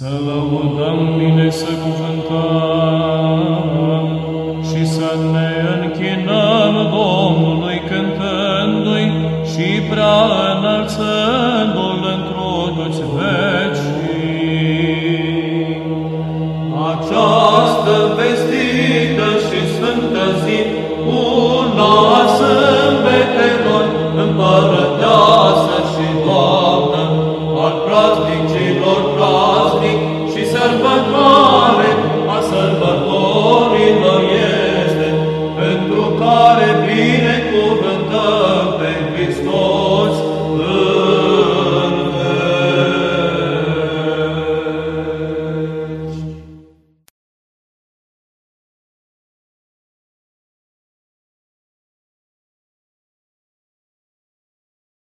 Să lăudăm binecuvântăm și să ne închinăm Domnului cântându-i și prea înălțându-L într-o toți vecii. Această vestită și sfântă zi tu care bine cu